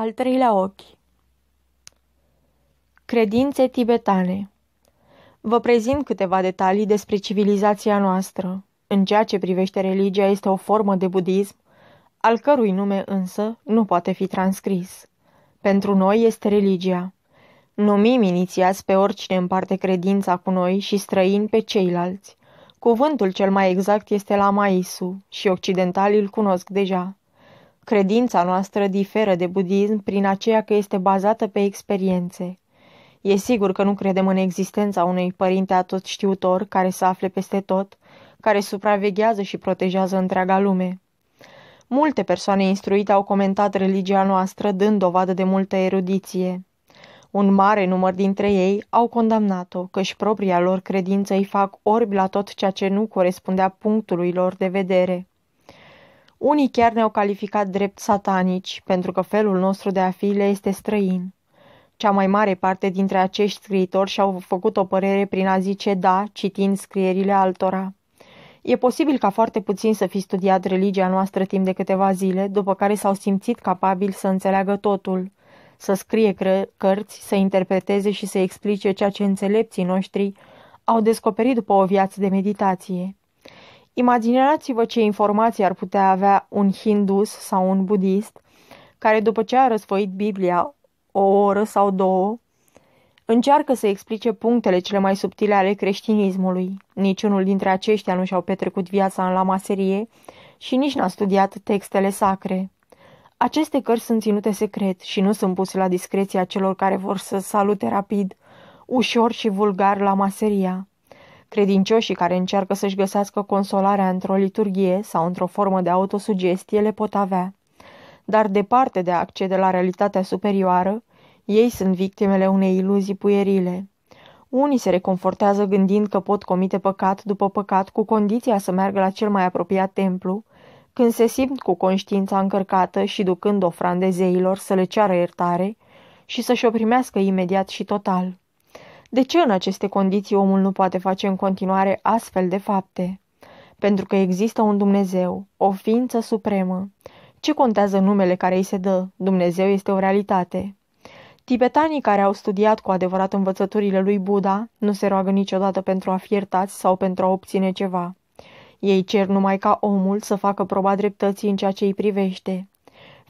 Al treilea ochi Credințe tibetane Vă prezint câteva detalii despre civilizația noastră. În ceea ce privește religia, este o formă de budism, al cărui nume însă nu poate fi transcris. Pentru noi este religia. Numim inițiați pe oricine împarte credința cu noi și străini pe ceilalți. Cuvântul cel mai exact este la Maisu și occidentalii îl cunosc deja. Credința noastră diferă de budism prin aceea că este bazată pe experiențe. E sigur că nu credem în existența unui părinte atot știutor care să afle peste tot, care supraveghează și protejează întreaga lume. Multe persoane instruite au comentat religia noastră dând dovadă de multă erudiție. Un mare număr dintre ei au condamnat-o, căci propria lor credință îi fac orbi la tot ceea ce nu corespundea punctului lor de vedere. Unii chiar ne-au calificat drept satanici, pentru că felul nostru de a fi le este străin. Cea mai mare parte dintre acești scriitori și-au făcut o părere prin a zice da, citind scrierile altora. E posibil ca foarte puțin să fi studiat religia noastră timp de câteva zile, după care s-au simțit capabili să înțeleagă totul, să scrie cărți, să interpreteze și să explice ceea ce înțelepții noștri au descoperit după o viață de meditație. Imaginați-vă ce informații ar putea avea un hindus sau un budist, care după ce a răsfoit Biblia o oră sau două, încearcă să explice punctele cele mai subtile ale creștinismului. Niciunul dintre aceștia nu și-au petrecut viața în lamaserie și nici n-a studiat textele sacre. Aceste cărți sunt ținute secret și nu sunt puse la discreția celor care vor să salute rapid, ușor și vulgar la maseria. Credincioșii care încearcă să-și găsească consolarea într-o liturghie sau într-o formă de autosugestie le pot avea. Dar departe de a accede la realitatea superioară, ei sunt victimele unei iluzii puierile. Unii se reconfortează gândind că pot comite păcat după păcat cu condiția să meargă la cel mai apropiat templu, când se simt cu conștiința încărcată și ducând ofrande zeilor să le ceară iertare și să-și o primească imediat și total. De ce în aceste condiții omul nu poate face în continuare astfel de fapte? Pentru că există un Dumnezeu, o ființă supremă. Ce contează numele care îi se dă? Dumnezeu este o realitate. Tibetanii care au studiat cu adevărat învățăturile lui Buddha nu se roagă niciodată pentru a fi iertați sau pentru a obține ceva. Ei cer numai ca omul să facă proba dreptății în ceea ce îi privește.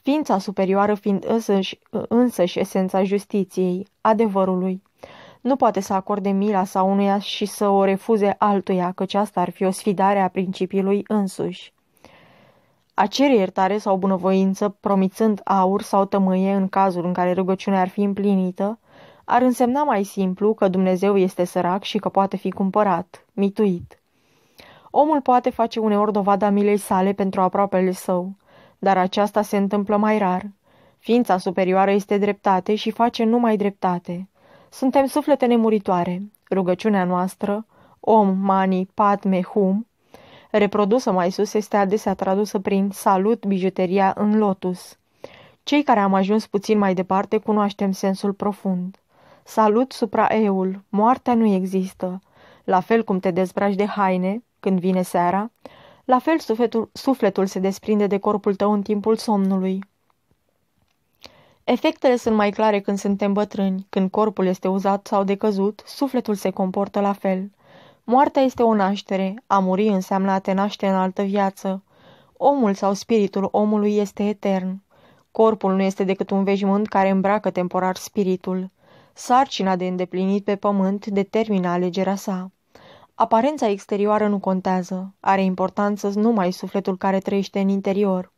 Ființa superioară fiind însăși, însăși esența justiției, adevărului. Nu poate să acorde mila sau unuia și să o refuze altuia, căci asta ar fi o sfidare a principiului însuși. A cere iertare sau bunăvoință, promițând aur sau tămâie în cazul în care rugăciunea ar fi împlinită, ar însemna mai simplu că Dumnezeu este sărac și că poate fi cumpărat, mituit. Omul poate face uneori dovada milei sale pentru aproapele său, dar aceasta se întâmplă mai rar. Ființa superioară este dreptate și face numai dreptate. Suntem suflete nemuritoare. Rugăciunea noastră, Om Mani Padme Hum, reprodusă mai sus, este adesea tradusă prin Salut bijuteria în lotus. Cei care am ajuns puțin mai departe cunoaștem sensul profund. Salut supra eul, moartea nu există. La fel cum te dezbraci de haine, când vine seara, la fel sufletul, sufletul se desprinde de corpul tău în timpul somnului. Efectele sunt mai clare când suntem bătrâni, când corpul este uzat sau decăzut, sufletul se comportă la fel. Moartea este o naștere, a muri înseamnă a te naște în altă viață. Omul sau spiritul omului este etern. Corpul nu este decât un veșmânt care îmbracă temporar spiritul. Sarcina de îndeplinit pe pământ determină alegerea sa. Aparența exterioară nu contează, are importanță numai sufletul care trăiește în interior.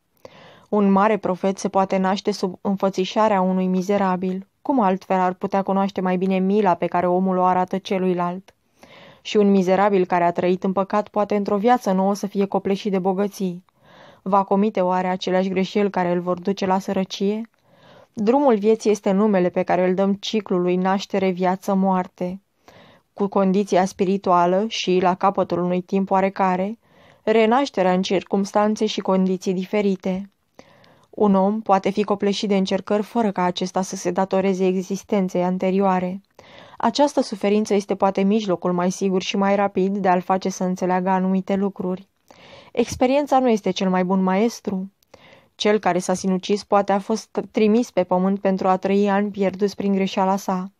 Un mare profet se poate naște sub înfățișarea unui mizerabil. Cum altfel ar putea cunoaște mai bine mila pe care omul o arată celuilalt? Și un mizerabil care a trăit în păcat poate într-o viață nouă să fie copleșit de bogății. Va comite oare aceleași greșeli care îl vor duce la sărăcie? Drumul vieții este numele pe care îl dăm ciclului naștere, viață, moarte. Cu condiția spirituală și, la capătul unui timp oarecare, renașterea în circumstanțe și condiții diferite. Un om poate fi copleșit de încercări fără ca acesta să se datoreze existenței anterioare. Această suferință este poate mijlocul mai sigur și mai rapid de a-l face să înțeleagă anumite lucruri. Experiența nu este cel mai bun maestru. Cel care s-a sinucis poate a fost trimis pe pământ pentru a trăi ani pierduți prin greșeala sa.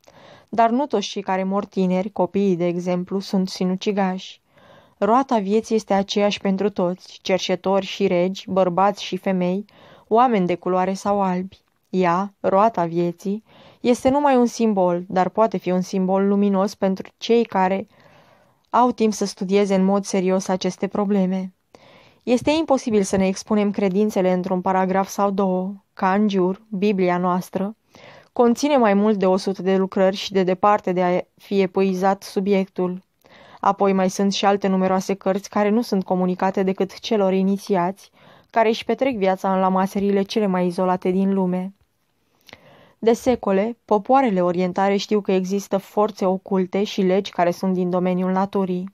Dar nu toți cei care mor tineri, copiii de exemplu, sunt sinucigași. Roata vieții este aceeași pentru toți, cerșetori și regi, bărbați și femei, oameni de culoare sau albi. Ea, roata vieții, este numai un simbol, dar poate fi un simbol luminos pentru cei care au timp să studieze în mod serios aceste probleme. Este imposibil să ne expunem credințele într-un paragraf sau două. Ca în jur, Biblia noastră, conține mai mult de 100 de lucrări și de departe de a fi epuizat subiectul. Apoi mai sunt și alte numeroase cărți care nu sunt comunicate decât celor inițiați, care își petrec viața în lamaserile cele mai izolate din lume. De secole, popoarele orientale știu că există forțe oculte și legi care sunt din domeniul naturii.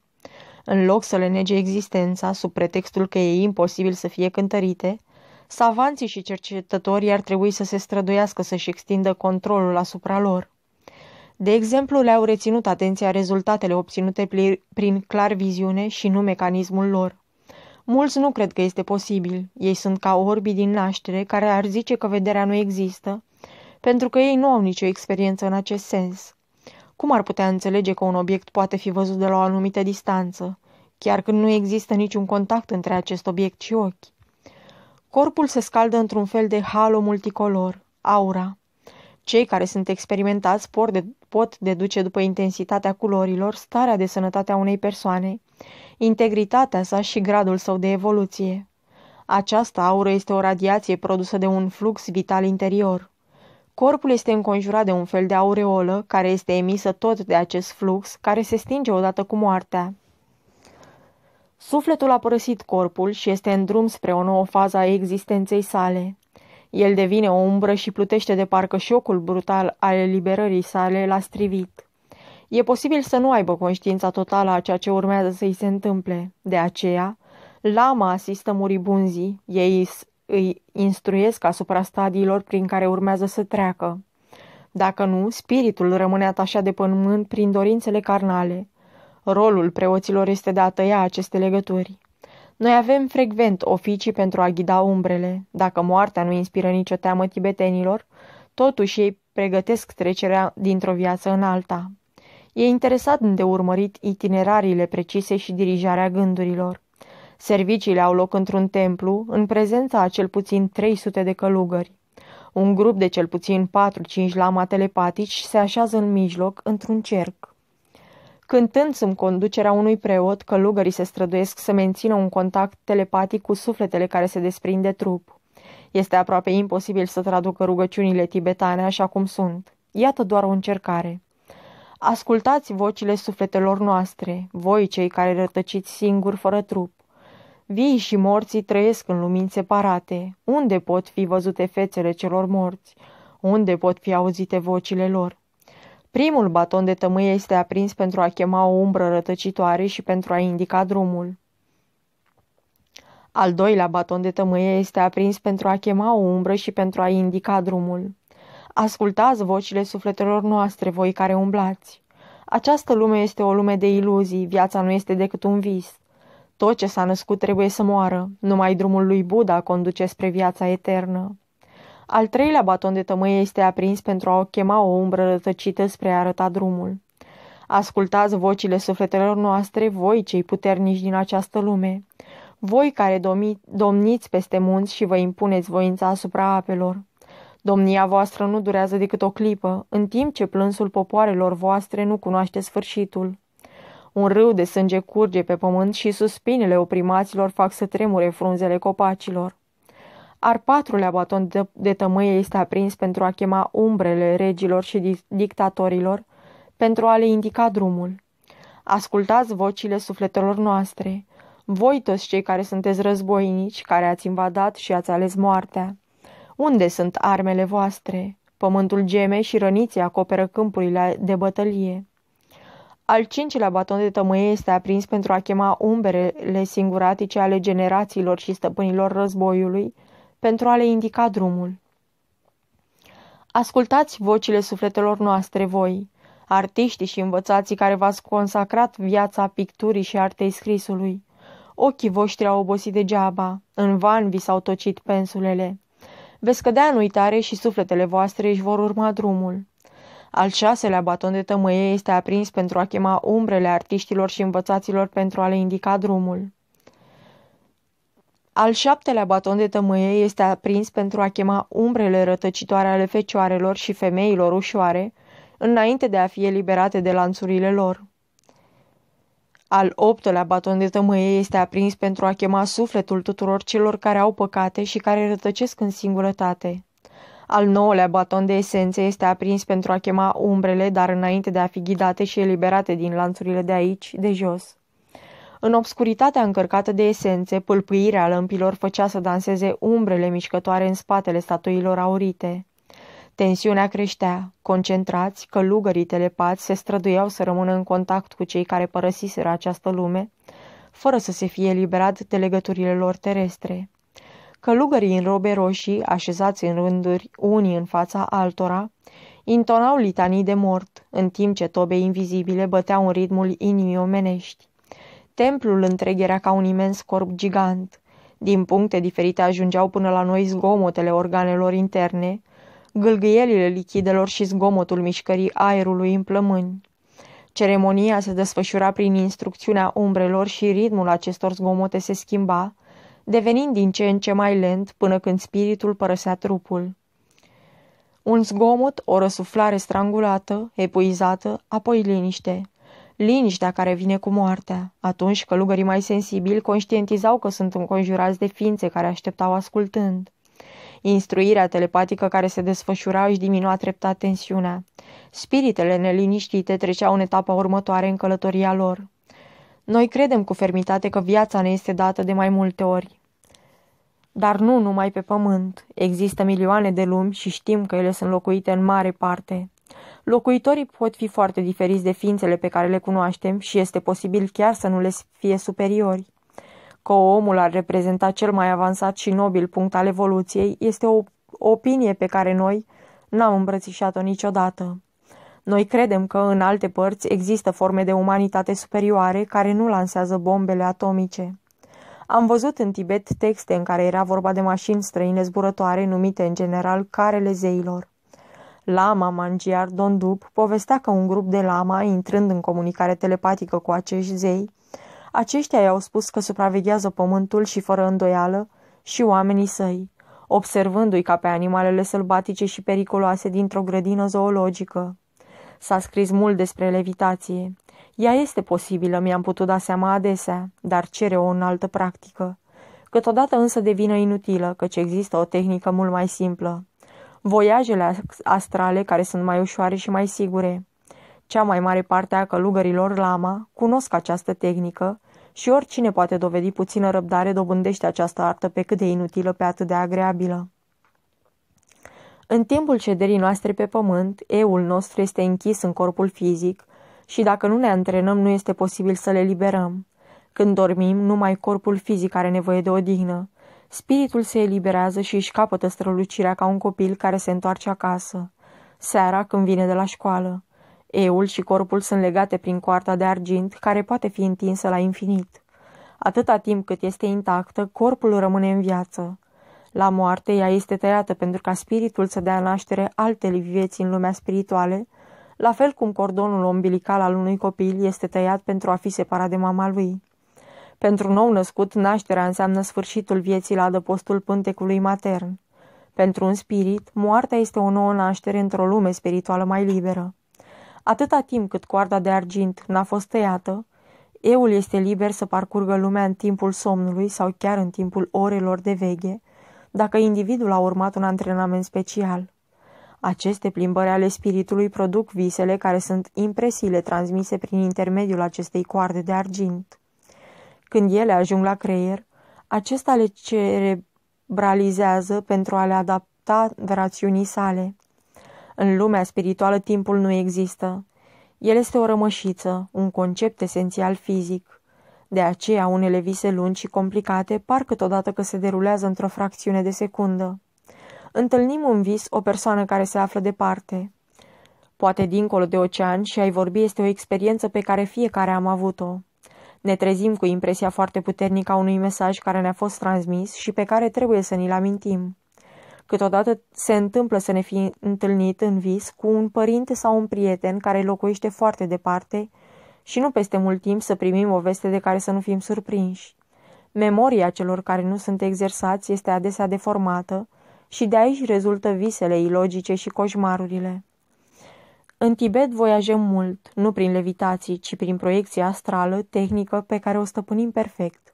În loc să le nege existența, sub pretextul că e imposibil să fie cântărite, savanții și cercetătorii ar trebui să se străduiască să-și extindă controlul asupra lor. De exemplu, le-au reținut atenția rezultatele obținute prin clar viziune și nu mecanismul lor. Mulți nu cred că este posibil. Ei sunt ca orbii din naștere care ar zice că vederea nu există, pentru că ei nu au nicio experiență în acest sens. Cum ar putea înțelege că un obiect poate fi văzut de la o anumită distanță, chiar când nu există niciun contact între acest obiect și ochi? Corpul se scaldă într-un fel de halo multicolor, aura. Cei care sunt experimentați pot, de, pot deduce după intensitatea culorilor starea de sănătate a unei persoane, integritatea sa și gradul său de evoluție. Această aură este o radiație produsă de un flux vital interior. Corpul este înconjurat de un fel de aureolă, care este emisă tot de acest flux, care se stinge odată cu moartea. Sufletul a părăsit corpul și este în drum spre o nouă fază a existenței sale. El devine o umbră și plutește de parcă șocul brutal al eliberării sale l-a strivit. E posibil să nu aibă conștiința totală a ceea ce urmează să-i se întâmple. De aceea, lama asistă muribunzii, ei îi instruiesc asupra stadiilor prin care urmează să treacă. Dacă nu, spiritul rămâne atașat de pământ prin dorințele carnale. Rolul preoților este de a tăia aceste legături. Noi avem frecvent oficii pentru a ghida umbrele. Dacă moartea nu inspiră nicio teamă tibetenilor, totuși ei pregătesc trecerea dintr-o viață în alta. E interesat de urmărit itinerariile precise și dirijarea gândurilor. Serviciile au loc într-un templu, în prezența a cel puțin 300 de călugări. Un grup de cel puțin 4-5 lama telepatici se așează în mijloc, într-un cerc. Cântând sub conducerea unui preot, călugării se străduiesc să mențină un contact telepatic cu sufletele care se desprind de trup. Este aproape imposibil să traducă rugăciunile tibetane așa cum sunt. Iată doar o încercare. Ascultați vocile sufletelor noastre, voi cei care rătăciți singuri fără trup. Vii și morții trăiesc în lumini separate. Unde pot fi văzute fețele celor morți? Unde pot fi auzite vocile lor? Primul baton de tămâie este aprins pentru a chema o umbră rătăcitoare și pentru a indica drumul. Al doilea baton de tămâie este aprins pentru a chema o umbră și pentru a indica drumul. Ascultați vocile sufletelor noastre, voi care umblați. Această lume este o lume de iluzii, viața nu este decât un vis. Tot ce s-a născut trebuie să moară, numai drumul lui Buddha conduce spre viața eternă. Al treilea baton de tămâie este aprins pentru a o chema o umbră rătăcită spre a arăta drumul. Ascultați vocile sufletelor noastre, voi cei puternici din această lume. Voi care domi, domniți peste munți și vă impuneți voința asupra apelor. Domnia voastră nu durează decât o clipă, în timp ce plânsul popoarelor voastre nu cunoaște sfârșitul. Un râu de sânge curge pe pământ și suspinele oprimaților fac să tremure frunzele copacilor. Ar patrulea baton de, de tămâie este aprins pentru a chema umbrele regilor și dictatorilor, pentru a le indica drumul. Ascultați vocile sufletelor noastre, voi toți cei care sunteți războinici, care ați invadat și ați ales moartea. Unde sunt armele voastre? Pământul geme și răniții acoperă câmpurile de bătălie. Al cincilea baton de tămâie este aprins pentru a chema umberele singuratice ale generațiilor și stăpânilor războiului, pentru a le indica drumul. Ascultați vocile sufletelor noastre voi, artiștii și învățații care v-ați consacrat viața picturii și artei scrisului. Ochii voștri au obosit degeaba, în van vi s-au tocit pensulele. Veți cădea în uitare și sufletele voastre își vor urma drumul. Al șaselea baton de tămâie este aprins pentru a chema umbrele artiștilor și învățaților pentru a le indica drumul. Al șaptelea baton de tămâie este aprins pentru a chema umbrele rătăcitoare ale fecioarelor și femeilor ușoare, înainte de a fi eliberate de lanțurile lor. Al optelea baton de tămâie este aprins pentru a chema sufletul tuturor celor care au păcate și care rătăcesc în singurătate. Al nouălea baton de esențe este aprins pentru a chema umbrele, dar înainte de a fi ghidate și eliberate din lanțurile de aici, de jos. În obscuritatea încărcată de esențe, pâlpâirea lămpilor făcea să danseze umbrele mișcătoare în spatele statuilor aurite. Tensiunea creștea. Concentrați, călugării telepați se străduiau să rămână în contact cu cei care părăsiseră această lume, fără să se fie eliberat de legăturile lor terestre. Călugării în robe roșii, așezați în rânduri unii în fața altora, intonau litanii de mort, în timp ce tobe invizibile băteau în ritmul inimii omenești. Templul întreg era ca un imens corp gigant. Din puncte diferite ajungeau până la noi zgomotele organelor interne, gâlgâielile lichidelor și zgomotul mișcării aerului în plămâni. Ceremonia se desfășura prin instrucțiunea umbrelor și ritmul acestor zgomote se schimba, devenind din ce în ce mai lent până când spiritul părăsea trupul. Un zgomot, o răsuflare strangulată, epuizată, apoi liniște. Liniștea care vine cu moartea. Atunci călugării mai sensibili conștientizau că sunt înconjurați de ființe care așteptau ascultând. Instruirea telepatică care se desfășura își diminua treptat tensiunea. Spiritele neliniștite treceau în etapa următoare în călătoria lor. Noi credem cu fermitate că viața ne este dată de mai multe ori. Dar nu numai pe pământ. Există milioane de lumi și știm că ele sunt locuite în mare parte. Locuitorii pot fi foarte diferiți de ființele pe care le cunoaștem și este posibil chiar să nu le fie superiori. Că omul ar reprezenta cel mai avansat și nobil punct al evoluției este o opinie pe care noi n-am îmbrățișat-o niciodată. Noi credem că în alte părți există forme de umanitate superioare care nu lansează bombele atomice. Am văzut în Tibet texte în care era vorba de mașini străine zburătoare numite în general carele zeilor. Lama Mangiar Dondup povestea că un grup de lama, intrând în comunicare telepatică cu acești zei, aceștia i-au spus că supraveghează pământul și fără îndoială și oamenii săi, observându-i ca pe animalele sălbatice și periculoase dintr-o grădină zoologică. S-a scris mult despre levitație. Ea este posibilă, mi-am putut da seama adesea, dar cere o înaltă practică. Câteodată însă devine inutilă, căci există o tehnică mult mai simplă. Voiajele astrale, care sunt mai ușoare și mai sigure. Cea mai mare parte a călugărilor lama cunosc această tehnică și oricine poate dovedi puțină răbdare dobândește această artă pe cât de inutilă, pe atât de agreabilă. În timpul cederii noastre pe pământ, eul nostru este închis în corpul fizic și dacă nu ne antrenăm, nu este posibil să le liberăm. Când dormim, numai corpul fizic are nevoie de odihnă. Spiritul se eliberează și își capătă strălucirea ca un copil care se întoarce acasă. Seara, când vine de la școală. Eul și corpul sunt legate prin coarta de argint, care poate fi întinsă la infinit. Atâta timp cât este intactă, corpul rămâne în viață. La moarte, ea este tăiată pentru ca spiritul să dea naștere alte vieți în lumea spirituale, la fel cum cordonul umbilical al unui copil este tăiat pentru a fi separat de mama lui. Pentru nou născut, nașterea înseamnă sfârșitul vieții la adăpostul pântecului matern. Pentru un spirit, moartea este o nouă naștere într-o lume spirituală mai liberă. Atâta timp cât coarda de argint n-a fost tăiată, eul este liber să parcurgă lumea în timpul somnului sau chiar în timpul orelor de veghe, dacă individul a urmat un antrenament special. Aceste plimbări ale spiritului produc visele care sunt impresiile transmise prin intermediul acestei coarde de argint. Când ele ajung la creier, acesta le cerebralizează pentru a le adapta rațiunii sale. În lumea spirituală timpul nu există. El este o rămășiță, un concept esențial fizic. De aceea unele vise lungi și complicate par câteodată că se derulează într-o fracțiune de secundă. Întâlnim un vis o persoană care se află departe. Poate dincolo de ocean și ai vorbi este o experiență pe care fiecare am avut-o. Ne trezim cu impresia foarte puternică a unui mesaj care ne-a fost transmis și pe care trebuie să ni-l amintim. Câteodată se întâmplă să ne fi întâlnit în vis cu un părinte sau un prieten care locuiește foarte departe și nu peste mult timp să primim o veste de care să nu fim surprinși. Memoria celor care nu sunt exersați este adesea deformată și de aici rezultă visele ilogice și coșmarurile. În Tibet voiajăm mult, nu prin levitații, ci prin proiecție astrală, tehnică, pe care o stăpânim perfect.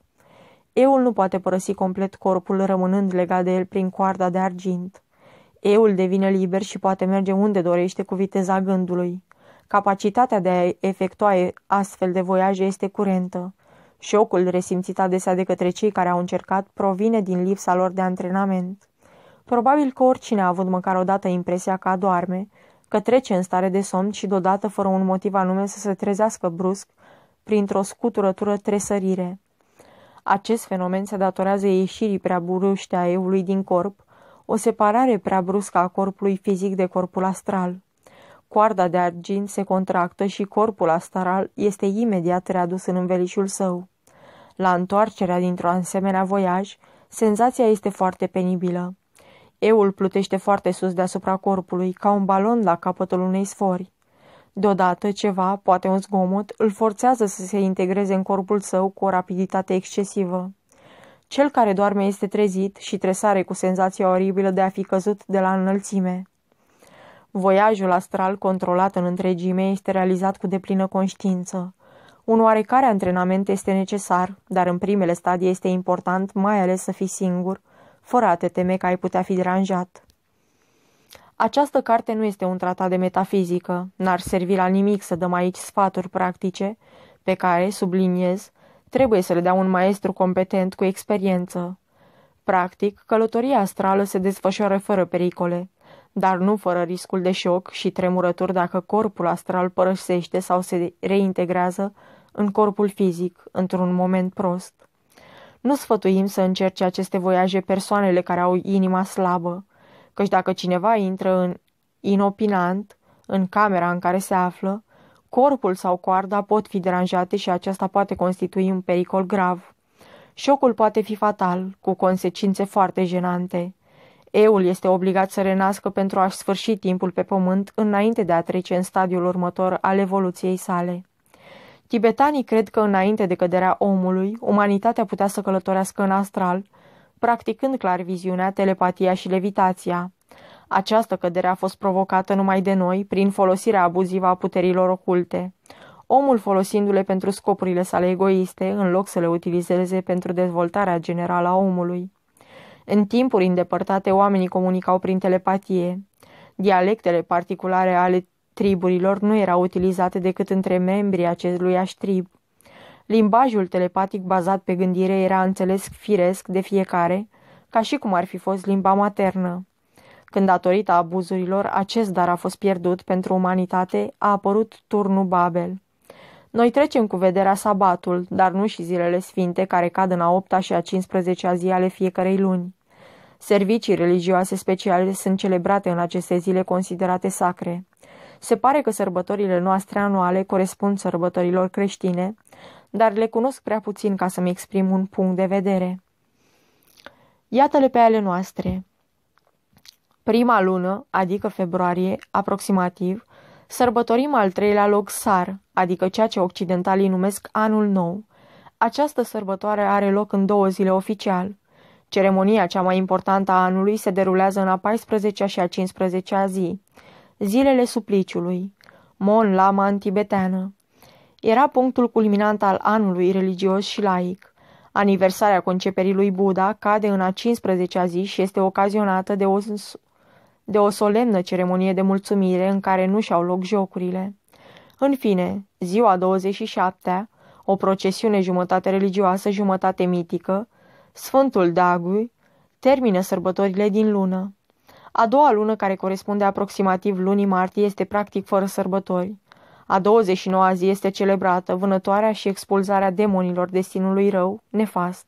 Eul nu poate părăsi complet corpul, rămânând legat de el prin coarda de argint. Eul devine liber și poate merge unde dorește cu viteza gândului. Capacitatea de a efectua astfel de voiaje este curentă. Șocul resimțit adesea de către cei care au încercat provine din lipsa lor de antrenament. Probabil că oricine a avut măcar odată impresia că adorme, că trece în stare de somn și deodată, fără un motiv anume, să se trezească brusc, printr-o scuturătură tresărire. Acest fenomen se datorează ieșirii prea bruște a eului din corp, o separare prea bruscă a corpului fizic de corpul astral. Coarda de argint se contractă și corpul astral este imediat readus în învelișul său. La întoarcerea dintr-o asemenea voiaj, senzația este foarte penibilă. Eul plutește foarte sus deasupra corpului, ca un balon la capătul unei sfori. Deodată ceva, poate un zgomot, îl forțează să se integreze în corpul său cu o rapiditate excesivă. Cel care doarme este trezit și tresare cu senzația oribilă de a fi căzut de la înălțime. Voiajul astral controlat în întregime este realizat cu deplină conștiință. Un oarecare antrenament este necesar, dar în primele stadii este important mai ales să fii singur, fără a te teme că ai putea fi deranjat. Această carte nu este un tratat de metafizică, n-ar servi la nimic să dăm aici sfaturi practice, pe care, subliniez, trebuie să le dea un maestru competent cu experiență. Practic, călătoria astrală se desfășoară fără pericole, dar nu fără riscul de șoc și tremurături dacă corpul astral părăsește sau se reintegrează în corpul fizic, într-un moment prost. Nu sfătuim să încerce aceste voiaje persoanele care au inima slabă, căci dacă cineva intră în inopinant, în camera în care se află, corpul sau coarda pot fi deranjate și aceasta poate constitui un pericol grav. Șocul poate fi fatal, cu consecințe foarte jenante. Eul este obligat să renască pentru a-și sfârși timpul pe pământ înainte de a trece în stadiul următor al evoluției sale. Tibetanii cred că înainte de căderea omului, umanitatea putea să călătorească în astral, practicând clar viziunea, telepatia și levitația. Această cădere a fost provocată numai de noi prin folosirea abuzivă a puterilor oculte. Omul folosindu-le pentru scopurile sale egoiste, în loc să le utilizeze pentru dezvoltarea generală a omului. În timpuri îndepărtate, oamenii comunicau prin telepatie. Dialectele particulare ale triburilor nu erau utilizate decât între membrii acelui ștrib. Limbajul telepatic bazat pe gândire era înțeles firesc de fiecare, ca și cum ar fi fost limba maternă. Când datorită abuzurilor acest dar a fost pierdut pentru umanitate, a apărut turnul Babel. Noi trecem cu vederea sabatul, dar nu și zilele sfinte care cad în a 8 și a 15 zi ale fiecarei luni. Servicii religioase speciale sunt celebrate în aceste zile considerate sacre. Se pare că sărbătorile noastre anuale corespund sărbătorilor creștine, dar le cunosc prea puțin ca să-mi exprim un punct de vedere. Iată-le pe ale noastre. Prima lună, adică februarie, aproximativ, sărbătorim al treilea loc sar, adică ceea ce occidentalii numesc anul nou. Această sărbătoare are loc în două zile oficial. Ceremonia cea mai importantă a anului se derulează în a 14-a și a 15-a zi, zilele supliciului, Mon Lama în tibeteană. Era punctul culminant al anului religios și laic. Aniversarea conceperii lui Buddha cade în a 15-a zi și este ocazionată de o, de o solemnă ceremonie de mulțumire în care nu și-au loc jocurile. În fine, ziua 27-a, o procesiune jumătate religioasă, jumătate mitică, Sfântul Dagui termină sărbătorile din lună. A doua lună, care corespunde aproximativ lunii martie, este practic fără sărbători. A 29-a zi este celebrată vânătoarea și expulzarea demonilor destinului rău, nefast.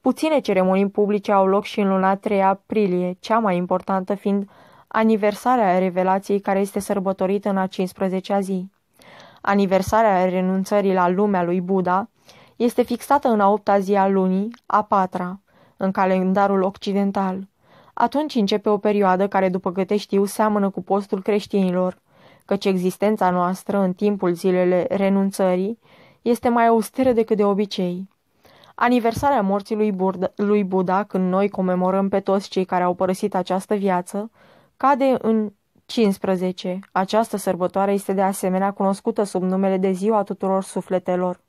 Puține ceremonii publice au loc și în luna 3 aprilie, cea mai importantă fiind aniversarea revelației care este sărbătorită în a 15-a zi. Aniversarea renunțării la lumea lui Buddha Este fixată în a opta zi a lunii, a patra, în calendarul occidental. Atunci începe o perioadă care, după câte știu, seamănă cu postul creștinilor, căci existența noastră, în timpul zilele renunțării, este mai austeră decât de obicei. Aniversarea morții lui, Burda, lui Buddha, când noi comemorăm pe toți cei care au părăsit această viață, cade în 15. Această sărbătoare este de asemenea cunoscută sub numele de Ziua tuturor sufletelor.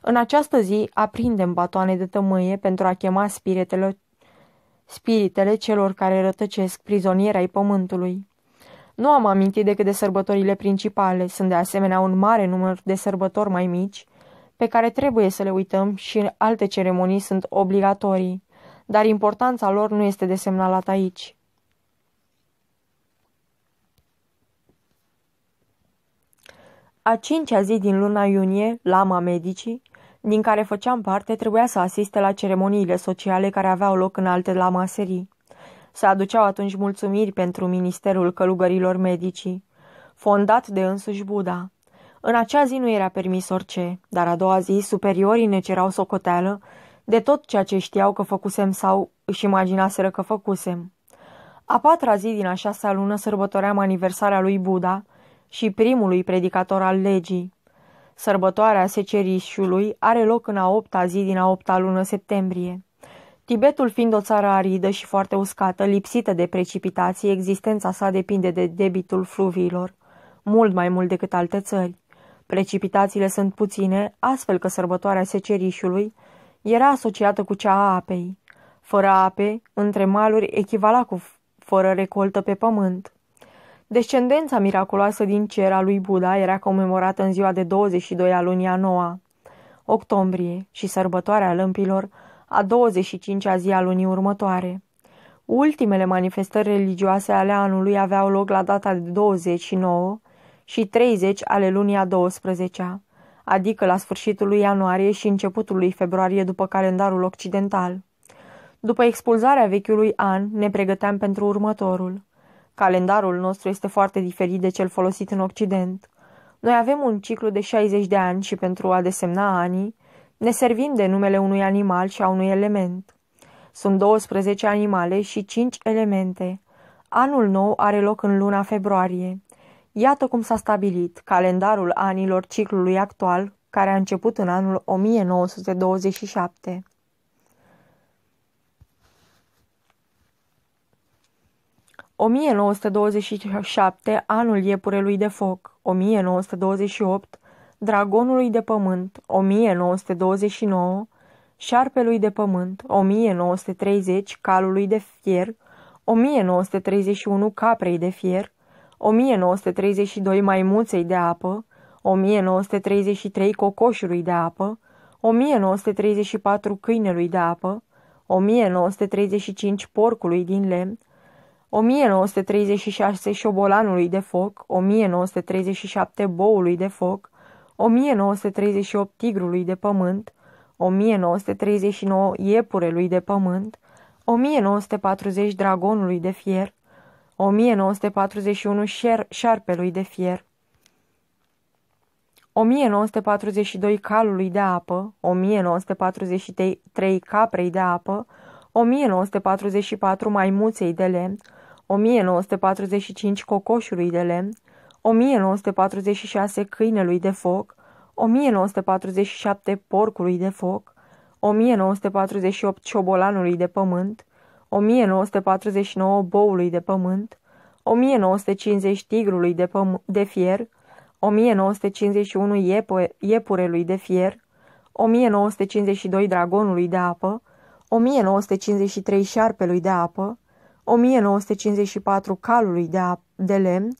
În această zi aprindem batoane de tămâie pentru a chema spiritele, spiritele celor care rătăcesc prizonieri ai pământului. Nu am amintit decât de sărbătorile principale, sunt de asemenea un mare număr de sărbători mai mici, pe care trebuie să le uităm și alte ceremonii sunt obligatorii, dar importanța lor nu este desemnalată aici. A cincea zi din luna iunie, Lama Medicii, din care făceam parte, trebuia să asiste la ceremoniile sociale care aveau loc în alte lamaserii. Se aduceau atunci mulțumiri pentru Ministerul Călugărilor Medicii, fondat de însuși Buddha. În acea zi nu era permis orice, dar a doua zi superiorii ne cerau socoteală de tot ceea ce știau că făcusem sau își imaginaseră că făcusem. A patra zi din a șasea lună sărbătoream aniversarea lui Buddha și primului predicator al legii. Sărbătoarea secerișului are loc în a opta zi din a opta lună septembrie. Tibetul fiind o țară aridă și foarte uscată, lipsită de precipitații, existența sa depinde de debitul fluviilor, mult mai mult decât alte țări. Precipitațiile sunt puține, astfel că sărbătoarea secerișului era asociată cu cea a apei. Fără ape, între maluri echivala cu fără recoltă pe pământ. Descendența miraculoasă din cer a lui Buddha era comemorată în ziua de 22 a lunii a noua, octombrie, și sărbătoarea lămpilor a 25-a zi a lunii următoare. Ultimele manifestări religioase ale anului aveau loc la data de 29 și 30 ale lunii a 12-a, adică la sfârșitul lui ianuarie și începutul lui februarie după calendarul occidental. După expulzarea vechiului an, ne pregăteam pentru următorul. Calendarul nostru este foarte diferit de cel folosit în Occident. Noi avem un ciclu de 60 de ani și pentru a desemna anii, ne servim de numele unui animal și a unui element. Sunt 12 animale și 5 elemente. Anul nou are loc în luna februarie. Iată cum s-a stabilit calendarul anilor ciclului actual, care a început în anul 1927. 1927, anul iepurelui de foc, 1928, dragonului de pământ, 1929, șarpelui de pământ, 1930, calului de fier, 1931, caprei de fier, 1932, maimuței de apă, 1933, cocoșului de apă, 1934, câinelui de apă, 1935, porcului din lemn, 1936 șobolanului de foc, 1937 boului de foc, 1938 tigrului de pământ, 1939 iepurelui de pământ, 1940 dragonului de fier, 1941 șer, șarpelui de fier, 1942 calului de apă, 1943 caprei de apă, 1944 maimuței de lemn, 1945 cocoșului de lemn, 1946 câinelui de foc, 1947 porcului de foc, 1948 ciobolanului de pământ, 1949 boului de pământ, 1950 tigrului de, de fier, 1951 iepu iepurelui de fier, 1952 dragonului de apă, 1953 șarpelui de apă, 1954 calului de, de lemn,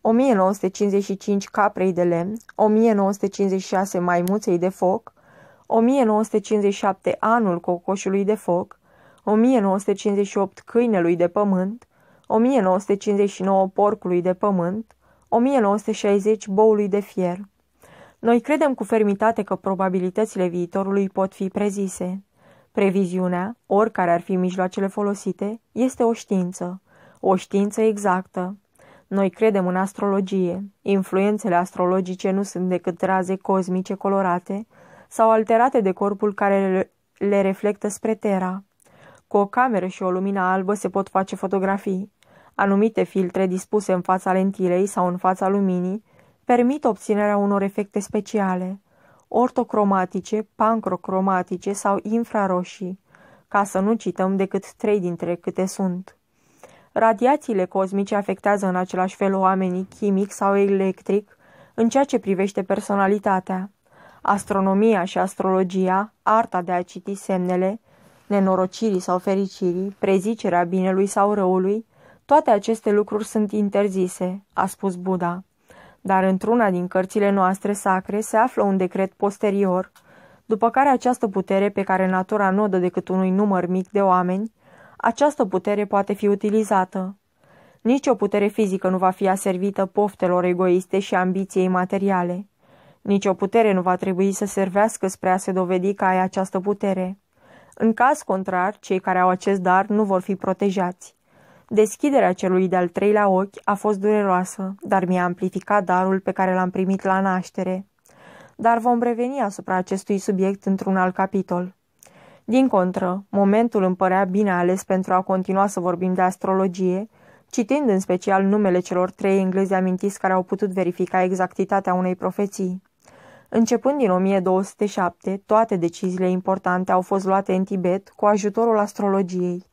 1955 caprei de lemn, 1956 maimuței de foc, 1957 anul cocoșului de foc, 1958 câinelui de pământ, 1959 porcului de pământ, 1960 boului de fier. Noi credem cu fermitate că probabilitățile viitorului pot fi prezise. Previziunea, oricare ar fi mijloacele folosite, este o știință, o știință exactă. Noi credem în astrologie. Influențele astrologice nu sunt decât raze cosmice colorate sau alterate de corpul care le reflectă spre Terra. Cu o cameră și o lumină albă se pot face fotografii. Anumite filtre dispuse în fața lentilei sau în fața luminii permit obținerea unor efecte speciale, ortocromatice, pancrocromatice sau infraroșii, ca să nu cităm decât trei dintre câte sunt. Radiațiile cosmice afectează în același fel oamenii, chimic sau electric, în ceea ce privește personalitatea. Astronomia și astrologia, arta de a citi semnele, nenorocirii sau fericirii, prezicerea binelui sau răului, toate aceste lucruri sunt interzise, a spus Buddha. Dar într-una din cărțile noastre sacre se află un decret posterior, după care această putere pe care natura nu o dă decât unui număr mic de oameni, această putere poate fi utilizată. Nici o putere fizică nu va fi aservită poftelor egoiste și ambiției materiale. Nici o putere nu va trebui să servească spre a se dovedi că ai această putere. În caz contrar, cei care au acest dar nu vor fi protejați. Deschiderea celui de-al treilea ochi a fost dureroasă, dar mi-a amplificat darul pe care l-am primit la naștere. Dar vom reveni asupra acestui subiect într-un alt capitol. Din contră, momentul îmi părea bine ales pentru a continua să vorbim de astrologie, citind în special numele celor trei englezi amintiți care au putut verifica exactitatea unei profeții. Începând din 1207, toate deciziile importante au fost luate în Tibet cu ajutorul astrologiei.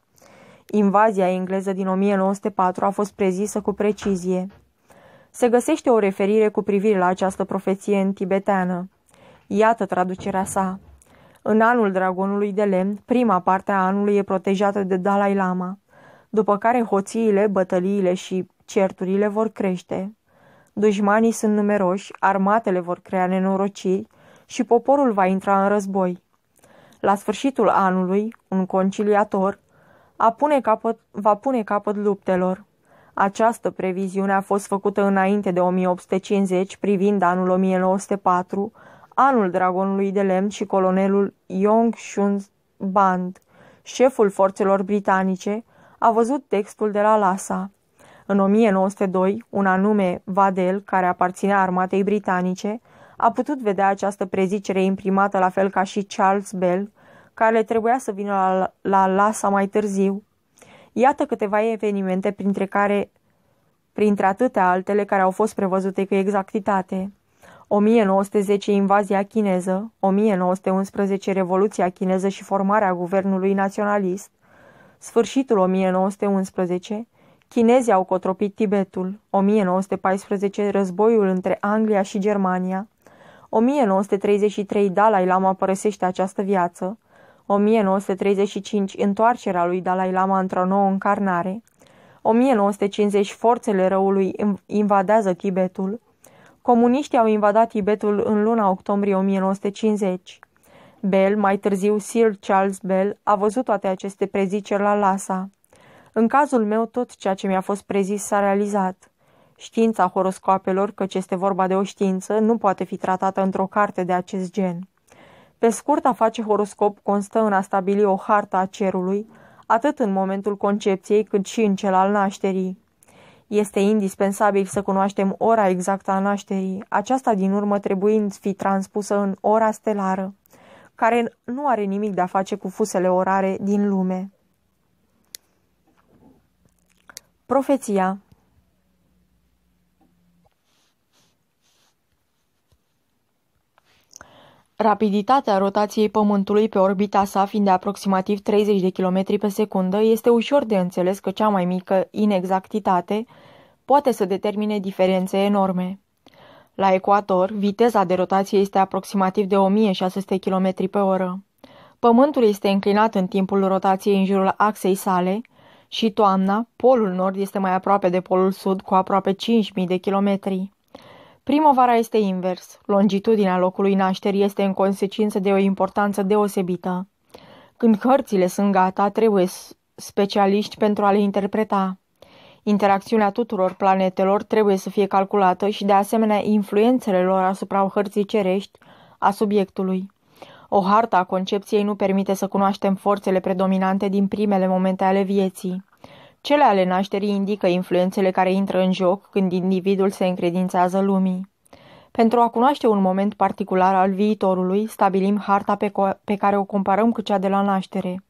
Invazia engleză din 1904 a fost prezisă cu precizie. Se găsește o referire cu privire la această profeție în tibeteană. Iată traducerea sa. În anul dragonului de lemn, prima parte a anului e protejată de Dalai Lama, după care hoțiile, bătăliile și certurile vor crește. Dușmanii sunt numeroși, armatele vor crea nenorociri și poporul va intra în război. La sfârșitul anului, un conciliator a pune capăt, va pune capăt luptelor. Această previziune a fost făcută înainte de 1850, privind anul 1904, anul dragonului de lemn și colonelul Yong Shun Band, șeful forțelor britanice, a văzut textul de la Lhasa. În 1902, un anume Vadel, care aparținea armatei britanice, a putut vedea această prezicere imprimată la fel ca și Charles Bell, care trebuia să vină la, la Lhasa mai târziu. Iată câteva evenimente printre care printre atâtea altele care au fost prevăzute cu exactitate. 1910 invazia chineză, 1911 Revoluția chineză și formarea guvernului naționalist, sfârșitul 1911, chinezii au cotropit Tibetul, 1914 războiul între Anglia și Germania, 1933 Dalai Lama părăsește această viață, 1935 întoarcerea lui Dalai Lama într-o nouă încarnare, 1950 forțele răului invadează Tibetul, Comuniștii au invadat Tibetul în luna octombrie 1950. Bell, mai târziu Sir Charles Bell, a văzut toate aceste preziceri la Lhasa. În cazul meu, tot ceea ce mi-a fost prezis s-a realizat. Știința horoscoapelor, căci este vorba de o știință, nu poate fi tratată într-o carte de acest gen. Pe scurt, a face horoscop constă în a stabili o hartă a cerului, atât în momentul concepției cât și în cel al nașterii. Este indispensabil să cunoaștem ora exactă a nașterii, aceasta din urmă trebuind fi transpusă în ora stelară, care nu are nimic de a face cu fusele orare din lume. Profeția Rapiditatea rotației Pământului pe orbita sa fiind de aproximativ 30 de km pe secundă, este ușor de înțeles că cea mai mică inexactitate poate să determine diferențe enorme. La ecuator, viteza de rotație este aproximativ de 1600 km pe oră. Pământul este înclinat în timpul rotației în jurul axei sale și toamna, polul nord este mai aproape de polul sud cu aproape 5000 de kilometri. Primăvara este invers. Longitudinea locului nașterii este în consecință de o importanță deosebită. Când hărțile sunt gata, trebuie specialiști pentru a le interpreta. Interacțiunea tuturor planetelor trebuie să fie calculată și de asemenea influențele lor asupra hărții cerești a subiectului. O hartă a concepției nu permite să cunoaștem forțele predominante din primele momente ale vieții. Cele ale nașterii indică influențele care intră în joc când individul se încredințează lumii. Pentru a cunoaște un moment particular al viitorului, stabilim harta pe, pe care o comparăm cu cea de la naștere.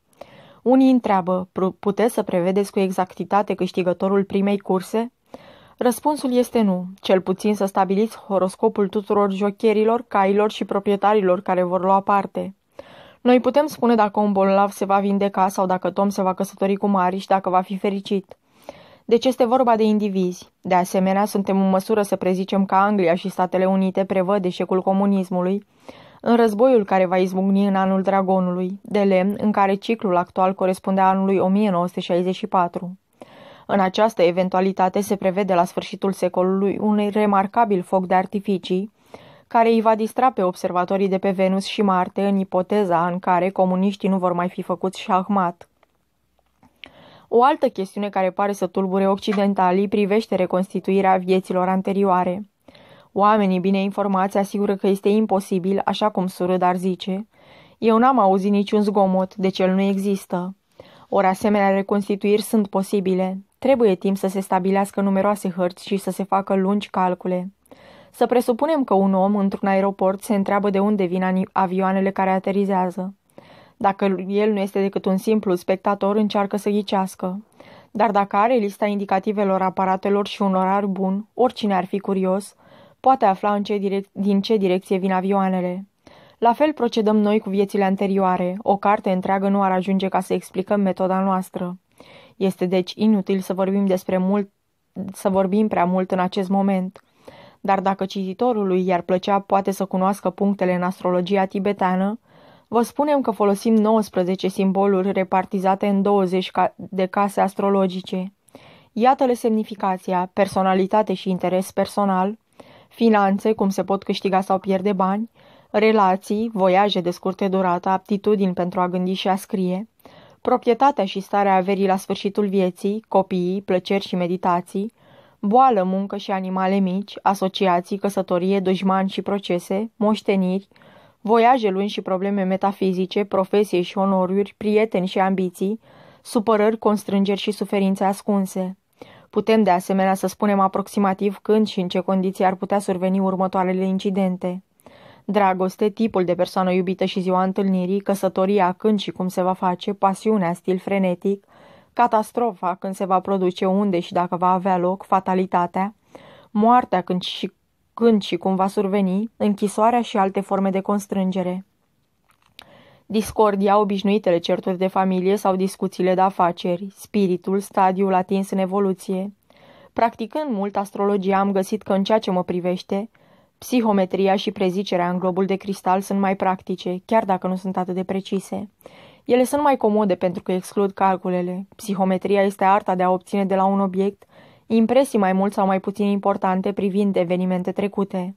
Unii întreabă, puteți să prevedeți cu exactitate câștigătorul primei curse? Răspunsul este nu, cel puțin să stabiliți horoscopul tuturor jocherilor, cailor și proprietarilor care vor lua parte. Noi putem spune dacă un bolnav se va vindeca sau dacă Tom se va căsători cu Mari și dacă va fi fericit. Deci este vorba de indivizi. De asemenea, suntem în măsură să prezicem că Anglia și Statele Unite prevăd eșecul comunismului în războiul care va izbucni în anul dragonului, de lemn, în care ciclul actual corespunde anului 1964. În această eventualitate se prevede la sfârșitul secolului un remarcabil foc de artificii, care îi va distra pe observatorii de pe Venus și Marte în ipoteza în care comuniștii nu vor mai fi făcuți șahmat. O altă chestiune care pare să tulbure occidentalii privește reconstituirea vieților anterioare. Oamenii bine informați asigură că este imposibil, așa cum surâd ar zice. Eu n-am auzit niciun zgomot, de el nu există. Ori asemenea reconstituiri sunt posibile. Trebuie timp să se stabilească numeroase hărți și să se facă lungi calcule. Să presupunem că un om într-un aeroport se întreabă de unde vin avioanele care aterizează. Dacă el nu este decât un simplu spectator, încearcă să ghicească. Dar dacă are lista indicativelor aparatelor și un orar bun, oricine ar fi curios, poate afla în ce direc- din ce direcție vin avioanele. La fel procedăm noi cu viețile anterioare. O carte întreagă nu ar ajunge ca să explicăm metoda noastră. Este deci inutil să vorbim despre mult, să vorbim prea mult în acest moment. Dar dacă cititorului i-ar plăcea, poate să cunoască punctele în astrologia tibetană, Vă spunem că folosim 19 simboluri repartizate în 20 de case astrologice. Iată-le semnificația, personalitate și interes personal, finanțe, cum se pot câștiga sau pierde bani, relații, voiaje de scurte durată, aptitudini pentru a gândi și a scrie, proprietatea și starea averii la sfârșitul vieții, copiii, plăceri și meditații, boală, muncă și animale mici, asociații, căsătorie, dușmani și procese, moșteniri, voiaje lungi și probleme metafizice, profesie și onoruri, prieteni și ambiții, supărări, constrângeri și suferințe ascunse. Putem de asemenea să spunem aproximativ când și în ce condiții ar putea surveni următoarele incidente. Dragoste, tipul de persoană iubită și ziua întâlnirii, căsătoria, când și cum se va face, pasiunea, stil frenetic, catastrofa, când se va produce, unde și dacă va avea loc, fatalitatea, moartea, când și când și cum va surveni, închisoarea și alte forme de constrângere. Discordia, obișnuitele certuri de familie sau discuțiile de afaceri, spiritul, stadiul atins în evoluție. Practicând mult astrologia, am găsit că în ceea ce mă privește, psihometria și prezicerea în globul de cristal sunt mai practice, chiar dacă nu sunt atât de precise. Ele sunt mai comode pentru că exclud calculele. Psihometria este arta de a obține de la un obiect impresii mai mult sau mai puțin importante privind evenimente trecute.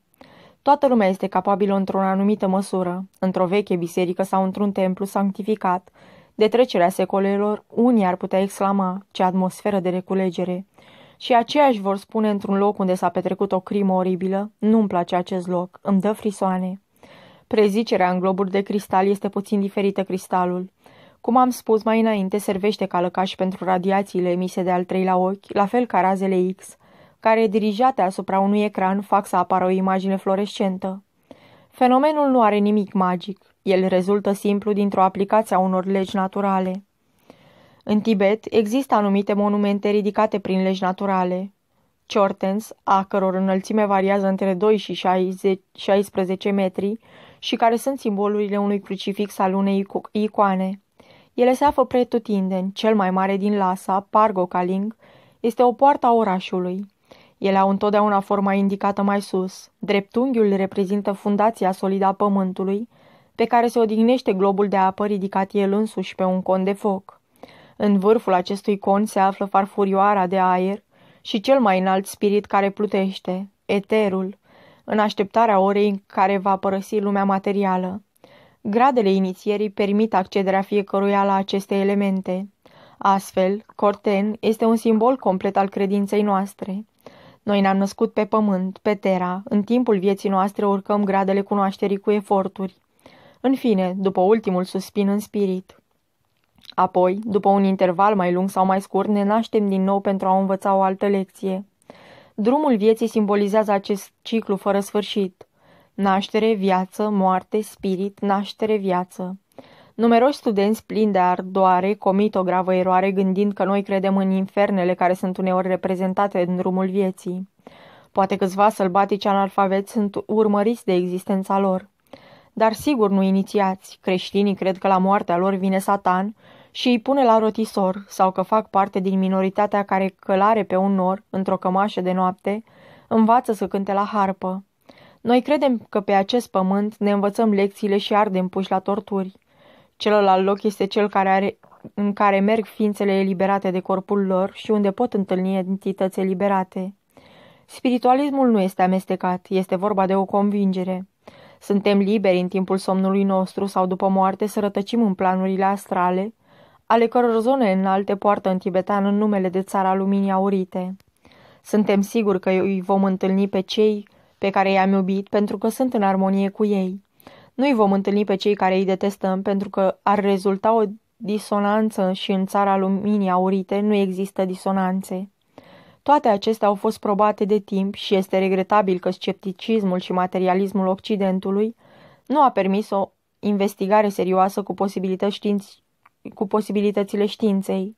Toată lumea este capabilă într-o anumită măsură, într-o veche biserică sau într-un templu sanctificat, de trecerea secolelor, unii ar putea exclama, ce atmosferă de reculegere. Și aceiași vor spune într-un loc unde s-a petrecut o crimă oribilă, nu-mi place acest loc, îmi dă frisoane. Prezicerea în globuri de cristal este puțin diferită cristalul. Cum am spus mai înainte, servește ca lăcaș pentru radiațiile emise de al treilea ochi, la fel ca razele X, care, dirijate asupra unui ecran, fac să apară o imagine fluorescentă. Fenomenul nu are nimic magic. El rezultă simplu dintr-o aplicație a unor legi naturale. În Tibet există anumite monumente ridicate prin legi naturale. Chortens, a căror înălțime variază între 2 și 60, 16 metri și care sunt simbolurile unui crucifix al unei icoane. Ele se află pretutindeni, cel mai mare din Lhasa, Pargo Kaling, este o poartă a orașului. Ele au întotdeauna forma indicată mai sus. Dreptunghiul reprezintă fundația solidă a pământului, pe care se odihnește globul de apă ridicat el însuși pe un con de foc. În vârful acestui con se află farfurioara de aer și cel mai înalt spirit care plutește, eterul, în așteptarea orei în care va părăsi lumea materială. Gradele inițierii permit accederea fiecăruia la aceste elemente. Astfel, Corten este un simbol complet al credinței noastre. Noi ne-am născut pe pământ, pe Terra, în timpul vieții noastre urcăm gradele cunoașterii cu eforturi. În fine, după ultimul suspin în spirit. Apoi, după un interval mai lung sau mai scurt, ne naștem din nou pentru a învăța o altă lecție. Drumul vieții simbolizează acest ciclu fără sfârșit. Naștere, viață, moarte, spirit, naștere, viață. Numeroși studenți plini de ardoare comit o gravă eroare gândind că noi credem în infernele care sunt uneori reprezentate în drumul vieții. Poate câțiva sălbatici analfabeți sunt urmăriți de existența lor. Dar sigur nu inițiați. Creștinii cred că la moartea lor vine satan și îi pune la rotisor sau că fac parte din minoritatea care călare pe un nor, într-o cămașă de noapte, învață să cânte la harpă. Noi credem că pe acest pământ ne învățăm lecțiile și ardem puși la torturi. Celălalt loc este cel care are, în care merg ființele eliberate de corpul lor și unde pot întâlni entități eliberate. Spiritualismul nu este amestecat, este vorba de o convingere. Suntem liberi în timpul somnului nostru sau după moarte să rătăcim în planurile astrale, ale căror zone înalte poartă în tibetan în numele de țara luminii aurite. Suntem siguri că îi vom întâlni pe cei pe care i-am iubit pentru că sunt în armonie cu ei. Nu îi vom întâlni pe cei care îi detestăm pentru că ar rezulta o disonanță și în țara luminii aurite nu există disonanțe. Toate acestea au fost probate de timp și este regretabil că scepticismul și materialismul Occidentului nu a permis o investigare serioasă cu, posibilități științ- cu posibilitățile științei.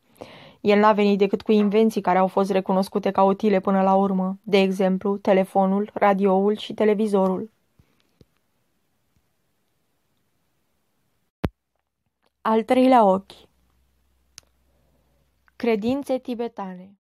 El n-a venit decât cu invenții care au fost recunoscute ca utile până la urmă, de exemplu, telefonul, radioul și televizorul. Al treilea ochi Credințe tibetane